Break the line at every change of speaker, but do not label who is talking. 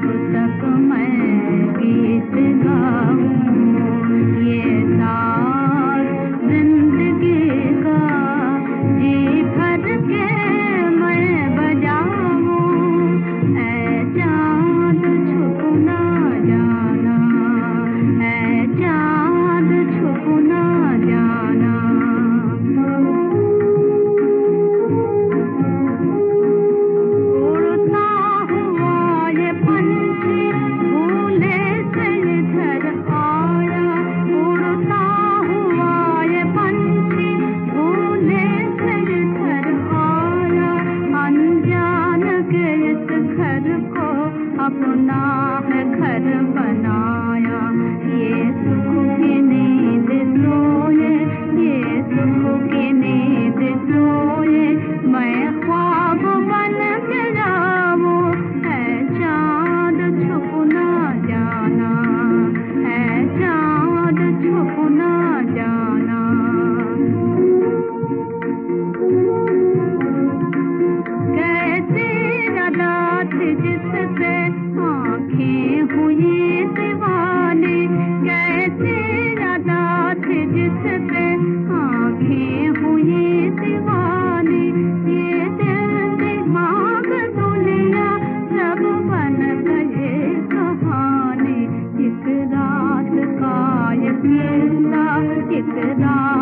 तक मैं गीत गाऊं। अपना है घर बनाया ये कितना